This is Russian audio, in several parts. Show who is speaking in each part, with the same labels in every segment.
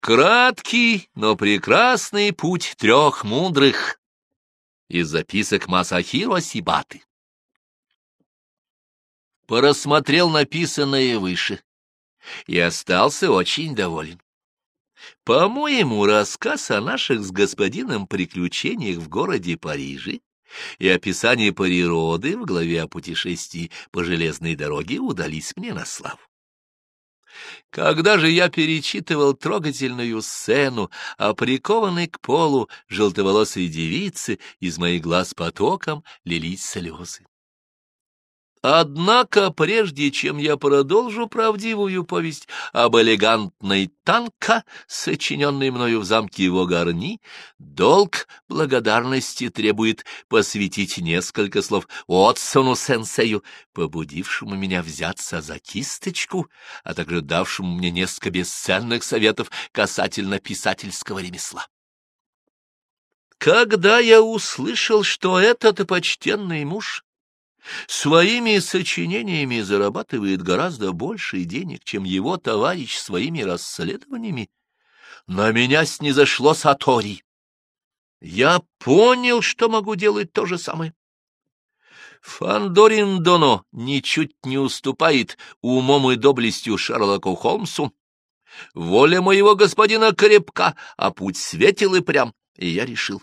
Speaker 1: Краткий, но прекрасный путь трех мудрых из записок Масахиро Сибаты. Порассмотрел написанное выше и остался очень доволен. По-моему, рассказ о наших с господином приключениях в городе Париже и описание природы в главе о путешествии по железной дороге удались мне на славу. Когда же я перечитывал трогательную сцену прикованной к полу желтоволосой девице, из моих глаз потоком лились слезы. Однако, прежде чем я продолжу правдивую повесть об элегантной танка, сочиненной мною в замке его горни, долг благодарности требует посвятить несколько слов Отсону-сенсею, побудившему меня взяться за кисточку, а также давшему мне несколько бесценных советов касательно писательского ремесла. Когда я услышал, что этот почтенный муж Своими сочинениями зарабатывает гораздо больше денег, чем его товарищ своими расследованиями. На меня снизошло Сатори. Я понял, что могу делать то же самое. Фандорин Доно ничуть не уступает умом и доблестью Шерлоку Холмсу. Воля моего господина крепка, а путь светел и прям, и я решил.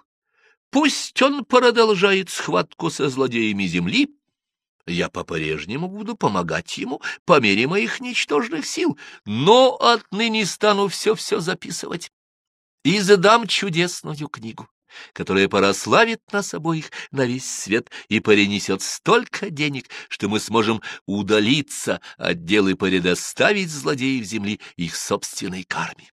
Speaker 1: Пусть он продолжает схватку со злодеями земли, я по-прежнему буду помогать ему по мере моих ничтожных сил, но отныне стану все-все записывать и задам чудесную книгу, которая прославит нас обоих на весь свет и перенесет столько денег, что мы сможем удалиться от дел и предоставить злодеев земли их собственной карме.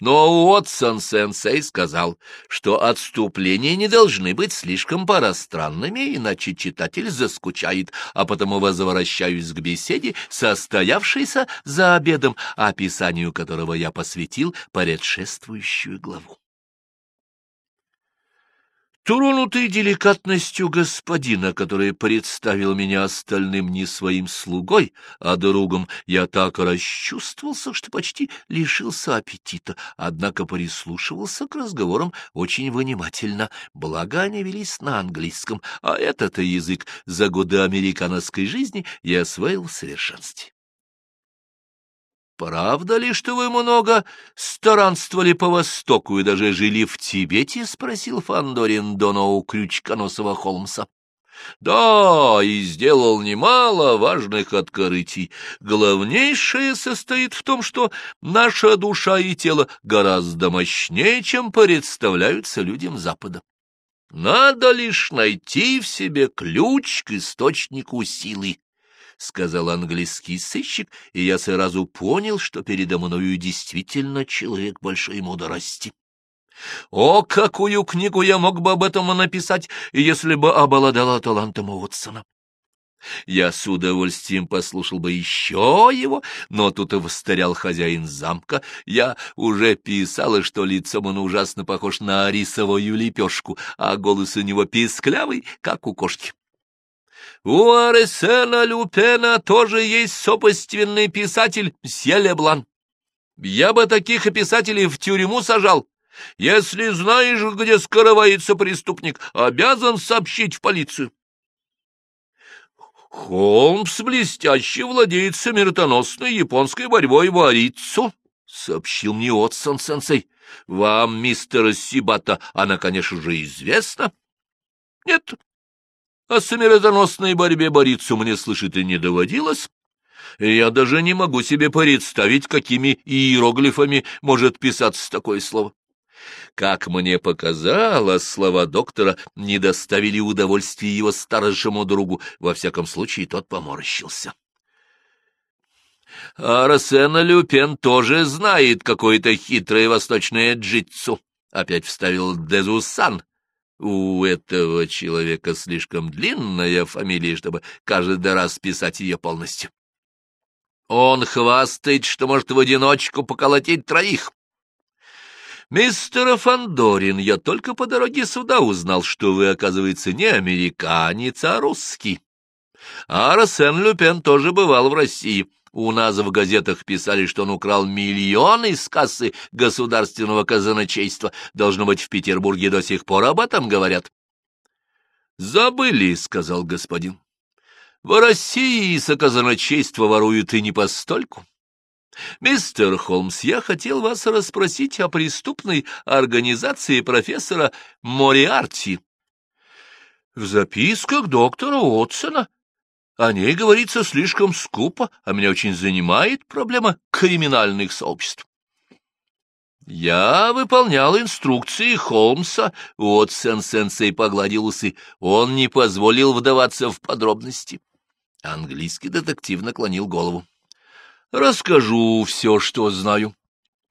Speaker 1: Но Уотсон-сенсей сказал, что отступления не должны быть слишком пространными, иначе читатель заскучает, а потому возвращаюсь к беседе, состоявшейся за обедом, описанию которого я посвятил предшествующую главу. Тронутый деликатностью господина, который представил меня остальным не своим слугой, а другом, я так расчувствовался, что почти лишился аппетита, однако прислушивался к разговорам очень внимательно, благо они велись на английском, а этот язык за годы американской жизни я освоил в совершенстве. «Правда ли, что вы много странствовали по Востоку и даже жили в Тибете?» — спросил Фандорин Доно у крючконосого Холмса. «Да, и сделал немало важных открытий. Главнейшее состоит в том, что наша душа и тело гораздо мощнее, чем представляются людям Запада. Надо лишь найти в себе ключ к источнику силы. — сказал английский сыщик, и я сразу понял, что передо мною действительно человек большой мудрости. О, какую книгу я мог бы об этом написать, если бы обладала талантом Уотсона! Я с удовольствием послушал бы еще его, но тут и восторял хозяин замка. Я уже писала, что лицом он ужасно похож на рисовую лепешку, а голос у него писклявый, как у кошки. У Аресена Люпена тоже есть сопоственный писатель Мсье Леблан. Я бы таких писателей в тюрьму сажал. Если знаешь, где скрывается преступник, обязан сообщить в полицию. Холмс блестяще владеет смертоносной японской борьбой варицу, — сообщил мне Отсон-сенсей. — Вам, мистер Сибата, она, конечно же, известна? — Нет, о смертоносной борьбе бориться мне слышать и не доводилось. Я даже не могу себе представить, какими иероглифами может писаться такое слово. Как мне показалось, слова доктора не доставили удовольствия его старшему другу, во всяком случае тот поморщился. «Арсена Люпен тоже знает какое-то хитрое восточное джитсу», — опять вставил Дезусан, у этого человека слишком длинная фамилия, чтобы каждый раз писать ее полностью. Он хвастает, что может в одиночку поколотить троих. Мистер Фандорин, я только по дороге сюда узнал, что вы, оказывается, не американец, а русский. А Арсен Люпен тоже бывал в России, У нас в газетах писали, что он украл миллионы из кассы государственного казначейства. Должно быть, в Петербурге до сих пор об этом говорят. — Забыли, — сказал господин. — В России соказначейство воруют и не постольку. Мистер Холмс, я хотел вас расспросить о преступной организации профессора Мориарти. В записках доктора Уотсона о ней говорится слишком скупо, а меня очень занимает проблема криминальных сообществ. Я выполнял инструкции Холмса, Уотсон-сенсей погладил усы, он не позволил вдаваться в подробности. Английский детектив наклонил голову. Расскажу все, что знаю.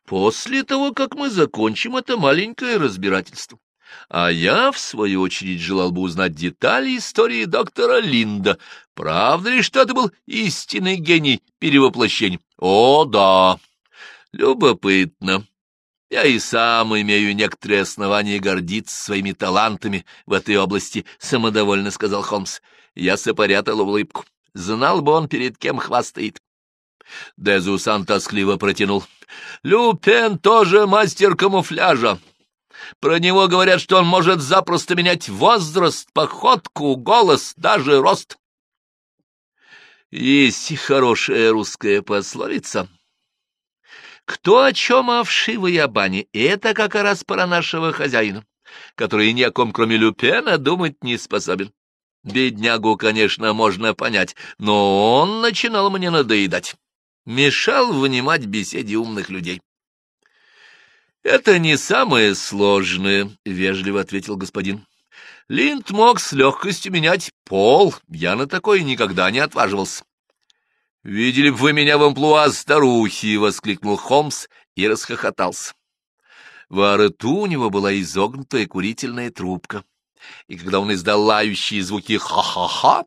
Speaker 1: После того, как мы закончим это маленькое разбирательство. А я, в свою очередь, желал бы узнать детали истории доктора Линда. Правда ли, что это был истинный гений перевоплощения? О, да. Любопытно. Я и сам имею некоторые основания гордиться своими талантами в этой области, — самодовольно сказал Холмс. Я сопорятал улыбку. Знал бы он, перед кем хвастает. Дезусан тоскливо протянул. — Люпен тоже мастер камуфляжа. Про него говорят, что он может запросто менять возраст, походку, голос, даже рост. Есть хорошая русская пословица. Кто о чем о вшивой обане, это как раз про нашего хозяина, который ни о ком, кроме Люпена, думать не способен. Беднягу, конечно, можно понять, но он начинал мне надоедать. Мешал внимать беседе умных людей. — Это не самое сложное, — вежливо ответил господин. Линд мог с легкостью менять пол, я на такое никогда не отваживался. — Видели бы вы меня в амплуа старухи! — воскликнул Холмс и расхохотался. Во рту у него была изогнутая курительная трубка, и когда он издал лающие звуки «ха-ха-ха»,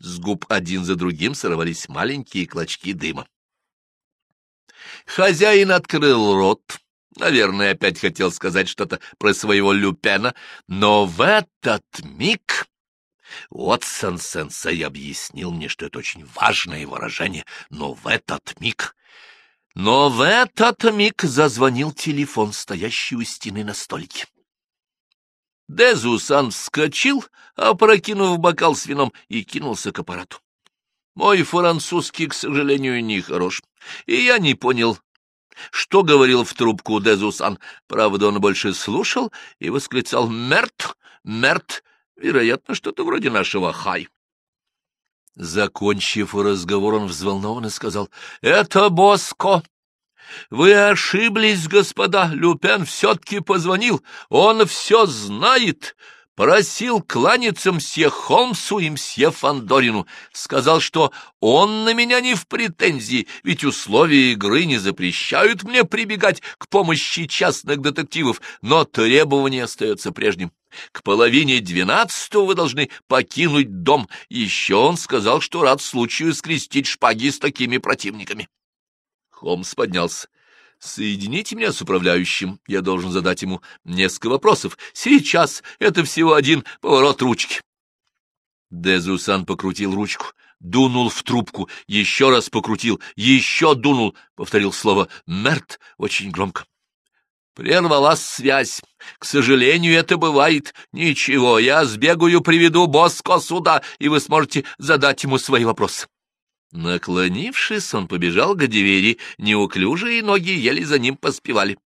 Speaker 1: с губ один за другим сорвались маленькие клочки дыма. Хозяин открыл рот, Наверное, опять хотел сказать что-то про своего Люпена, но в этот миг Уотсон-сенсей объяснил мне, что это очень важное выражение, но в этот миг... Но в этот миг зазвонил телефон, стоящий у стены на столике. Дезусан вскочил, опрокинув бокал с вином, и кинулся к аппарату. Мой французский, к сожалению, не хорош, и я не понял, что говорил в трубку Дезусан? Правда, он больше слушал и восклицал «Мерт! Мерт!» Вероятно, что-то вроде нашего «Хай». Закончив разговор, он взволнованно сказал «Это Боско!» «Вы ошиблись, господа, Люпен все-таки позвонил, он все знает, просил кланяться мсье Холмсу и мсье Фандорину, сказал, что он на меня не в претензии, ведь условия игры не запрещают мне прибегать к помощи частных детективов, но требование остается прежним. К половине двенадцатого вы должны покинуть дом. Еще он сказал, что рад случаю скрестить шпаги с такими противниками. Холмс поднялся. Соедините меня с управляющим, я должен задать ему несколько вопросов. Сейчас это всего один поворот ручки. Дезусан покрутил ручку, дунул в трубку, еще раз покрутил, еще дунул, повторил слово «мерт» очень громко. Прервалась связь. К сожалению, это бывает. Ничего, я сбегаю, приведу Боско сюда, и вы сможете задать ему свои вопросы. Наклонившись, он побежал к двери, неуклюжие ноги еле за ним поспевали.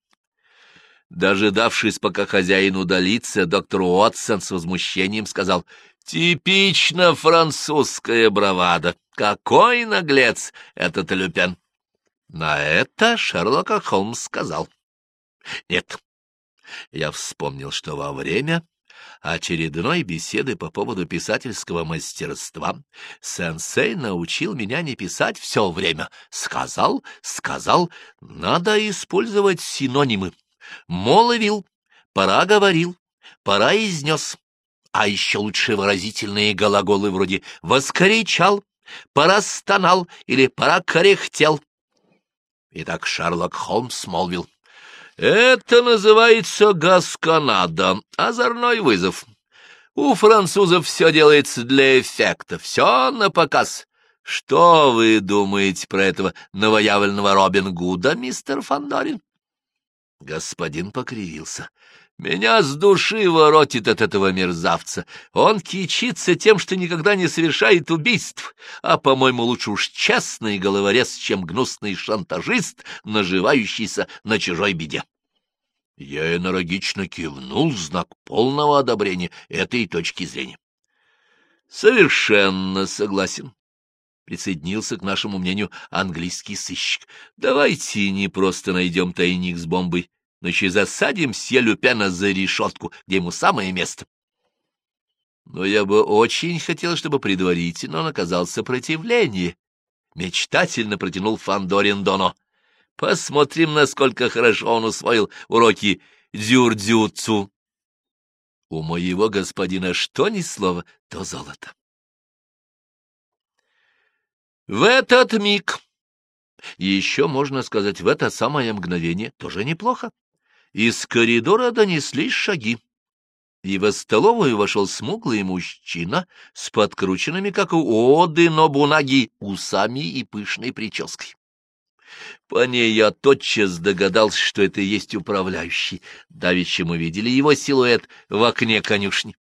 Speaker 1: Дожидавшись, пока хозяин удалится, доктор Уотсон с возмущением сказал, «Типично французская бравада! Какой наглец этот Люпен!» На это Шерлока Холмс сказал, «Нет, я вспомнил, что во время очередной беседы по поводу писательского мастерства сенсей научил меня не писать все время. Сказал, сказал, надо использовать синонимы. Моловил, пора говорил, пора изнес. А еще лучше выразительные глаголы вроде «воскоричал», «пора стонал» или «пора корехтел». Итак, Шерлок Холмс молвил. Это называется гасканада, озорной вызов. У французов все делается для эффекта, все на показ. Что вы думаете про этого новоявленного Робин Гуда, мистер Фандорин? Господин покривился. Меня с души воротит от этого мерзавца. Он кичится тем, что никогда не совершает убийств, а, по-моему, лучше уж честный головорез, чем гнусный шантажист, наживающийся на чужой беде. Я энергично кивнул в знак полного одобрения этой точки зрения. Совершенно согласен. Присоединился к нашему мнению английский сыщик. Давайте не просто найдем тайник с бомбой, но еще и засадим Сьелюпена за решетку, где ему самое место. Но я бы очень хотел, чтобы предварительно он оказал сопротивление. Мечтательно протянул Фандорин Доно. Посмотрим, насколько хорошо он усвоил уроки дзюрдзюцу. У моего господина что ни слово, то золото. В этот миг, еще можно сказать, в это самое мгновение, тоже неплохо, из коридора донеслись шаги, и в столовую вошел смуглый мужчина с подкрученными, как у Оды Нобунаги, усами и пышной прической. По ней я тотчас догадался, что это и есть управляющий. Давеча мы видели его силуэт в окне конюшни.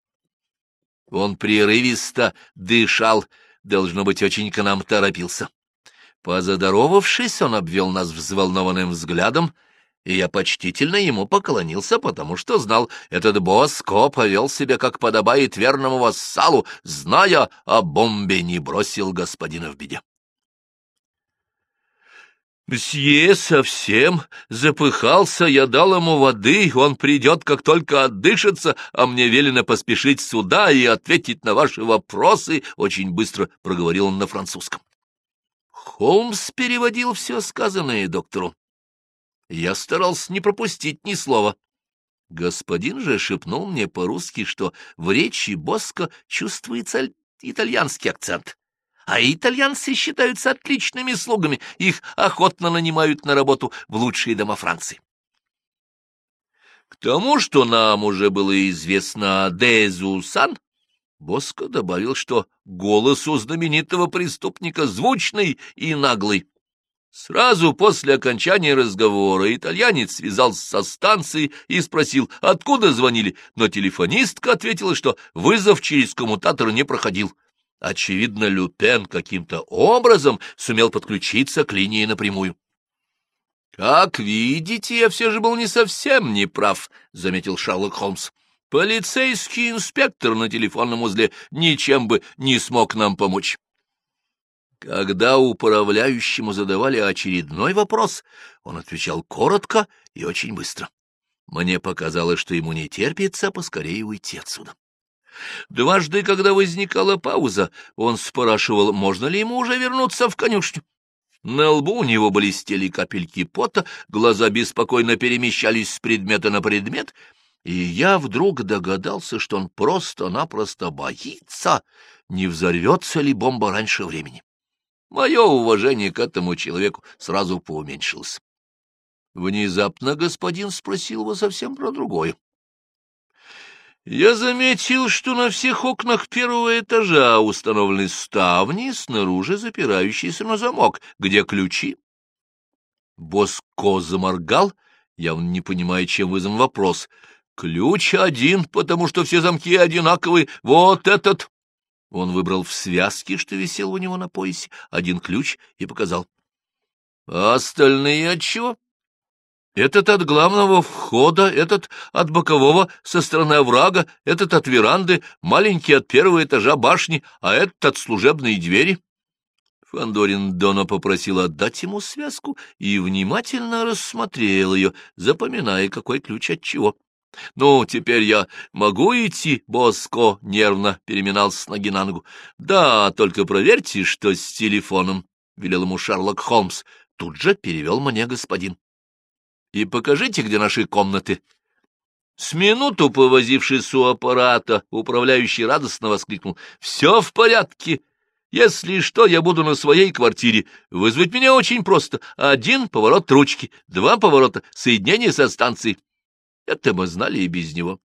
Speaker 1: Он прерывисто дышал, должно быть, очень к нам торопился. Позадоровавшись, он обвел нас взволнованным взглядом, и я почтительно ему поклонился, потому что знал, этот Боско повел себя, как подобает верному вассалу, зная о бомбе, не бросил господина в беде. Мсье совсем запыхался, я дал ему воды, он придет, как только отдышится, а мне велено поспешить сюда и ответить на ваши вопросы, — очень быстро проговорил он на французском. Холмс переводил все сказанное доктору. Я старался не пропустить ни слова. Господин же шепнул мне по-русски, что в речи Боско чувствуется итальянский акцент. А итальянцы считаются отличными слугами, их охотно нанимают на работу в лучшие дома Франции. К тому, что нам уже было известно о Дезусан, Боско добавил, что голос у знаменитого преступника звучный и наглый. Сразу после окончания разговора итальянец связался со станцией и спросил, откуда звонили, но телефонистка ответила, что вызов через коммутатор не проходил. Очевидно, Люпен каким-то образом сумел подключиться к линии напрямую. — Как видите, я все же был не совсем неправ, — заметил Шерлок Холмс. — Полицейский инспектор на телефонном узле ничем бы не смог нам помочь. Когда управляющему задавали очередной вопрос, он отвечал коротко и очень быстро. Мне показалось, что ему не терпится поскорее уйти отсюда. Дважды, когда возникала пауза, он спрашивал, можно ли ему уже вернуться в конюшню. На лбу у него блестели капельки пота, глаза беспокойно перемещались с предмета на предмет, и я вдруг догадался, что он просто-напросто боится, не взорвется ли бомба раньше времени. Мое уважение к этому человеку сразу поуменьшилось. Внезапно господин спросил его совсем про другое. Я заметил, что на всех окнах первого этажа установлены ставни, снаружи запирающиеся на замок. Где ключи? Боско заморгал, явно не понимая, чем вызван вопрос. Ключ один, потому что все замки одинаковые. Вот этот. Он выбрал в связке, что висел у него на поясе, один ключ и показал. — А остальные от чего? — Этот от главного входа, этот от бокового со стороны оврага, этот от веранды, маленький от первого этажа башни, а этот от служебной двери. Фандорин Дона попросил отдать ему связку и внимательно рассмотрел ее, запоминая, какой ключ от чего. — Ну, теперь я могу идти, Боско? — нервно переминался с ноги на ногу. — Да, только проверьте, что с телефоном, — велел ему Шерлок Холмс. Тут же перевел мне господин. — И покажите, где наши комнаты. С минуту повозившись у аппарата, управляющий радостно воскликнул. — Все в порядке. Если что, я буду на своей квартире. Вызвать меня очень просто. Один поворот ручки, два поворота, соединение со станцией. Это мы знали и без него.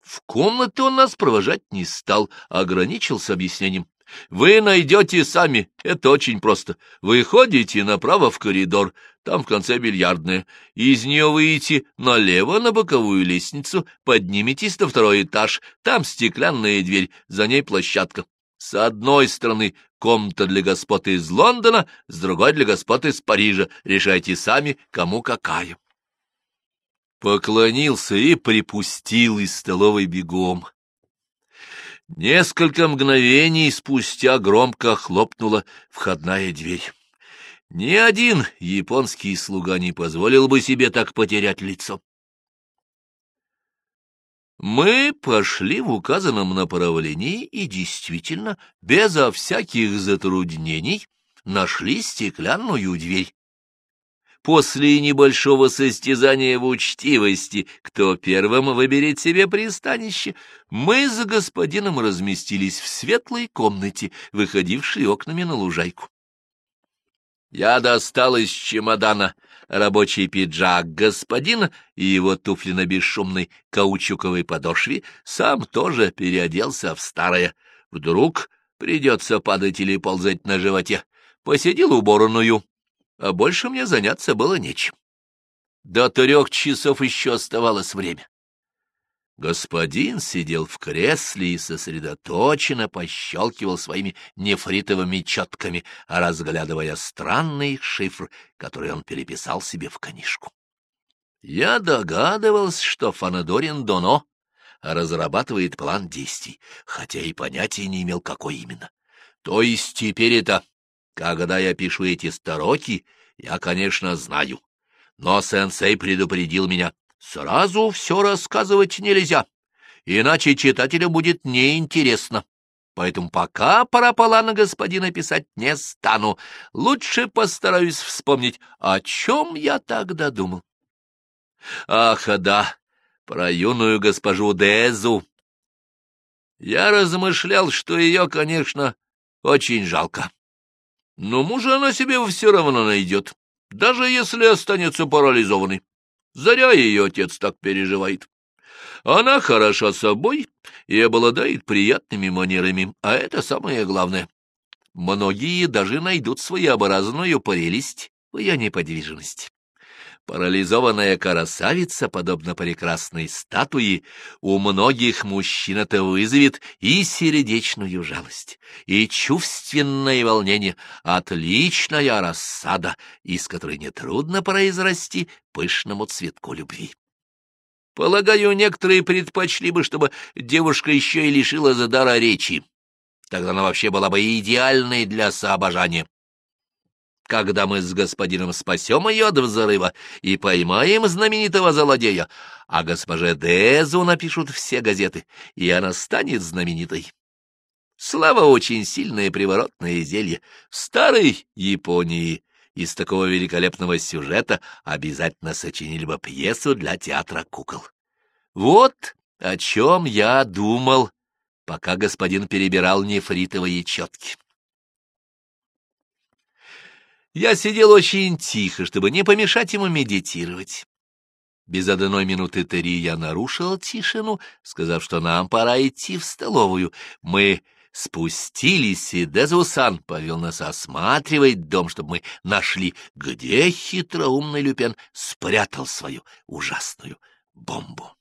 Speaker 1: В комнаты он нас провожать не стал, ограничился объяснением. Вы найдете сами, это очень просто. Вы ходите направо в коридор, там в конце бильярдная. Из нее выйдете налево на боковую лестницу, подниметесь на второй этаж, там стеклянная дверь, за ней площадка. С одной стороны комната для господ из Лондона, с другой для господ из Парижа. Решайте сами, кому какая. Поклонился и припустил из столовой бегом. Несколько мгновений спустя громко хлопнула входная дверь. Ни один японский слуга не позволил бы себе так потерять лицо. Мы пошли в указанном направлении и действительно, безо всяких затруднений, нашли стеклянную дверь. После небольшого состязания в учтивости, кто первым выберет себе пристанище, мы за господином разместились в светлой комнате, выходившей окнами на лужайку. Я достал из чемодана рабочий пиджак господина и его туфли на бесшумной каучуковой подошве, сам тоже переоделся в старое. Вдруг придется падать или ползать на животе. Посидел уборную, а больше мне заняться было нечем. До трех часов еще оставалось время. Господин сидел в кресле и сосредоточенно пощелкивал своими нефритовыми четками, разглядывая странный шифр, который он переписал себе в книжку. Я догадывался, что Фанадорин Доно разрабатывает план действий, хотя и понятия не имел, какой именно. То есть теперь это, когда я пишу эти строки, я, конечно, знаю. Но сенсей предупредил меня, Сразу все рассказывать нельзя, иначе читателю будет неинтересно. Поэтому пока параполана господина писать не стану. Лучше постараюсь вспомнить, о чем я тогда думал. Ах, да, про юную госпожу Дезу. Я размышлял, что ее, конечно, очень жалко. Но мужа она себе все равно найдет, даже если останется парализованной. Заря ее отец так переживает. Она хороша собой и обладает приятными манерами, а это самое главное. Многие даже найдут своеобразную прелесть в ее неподвижности. Парализованная красавица, подобно прекрасной статуе, у многих мужчин это вызовет и сердечную жалость, и чувственное волнение, отличная рассада, из которой нетрудно произрасти пышному цветку любви. Полагаю, некоторые предпочли бы, чтобы девушка еще и лишила задара речи. Тогда она вообще была бы идеальной для сообожания когда мы с господином спасем ее от взрыва и поймаем знаменитого злодея, а госпоже Дезу напишут все газеты, и она станет знаменитой. Слава очень сильное приворотное зелье. В старой Японии из такого великолепного сюжета обязательно сочинили бы пьесу для театра кукол. Вот о чем я думал, пока господин перебирал нефритовые четки. Я сидел очень тихо, чтобы не помешать ему медитировать. Без одной минуты три я нарушил тишину, сказав, что нам пора идти в столовую. Мы спустились, и Дезусан повел нас осматривать дом, чтобы мы нашли, где хитроумный Люпен спрятал свою ужасную бомбу.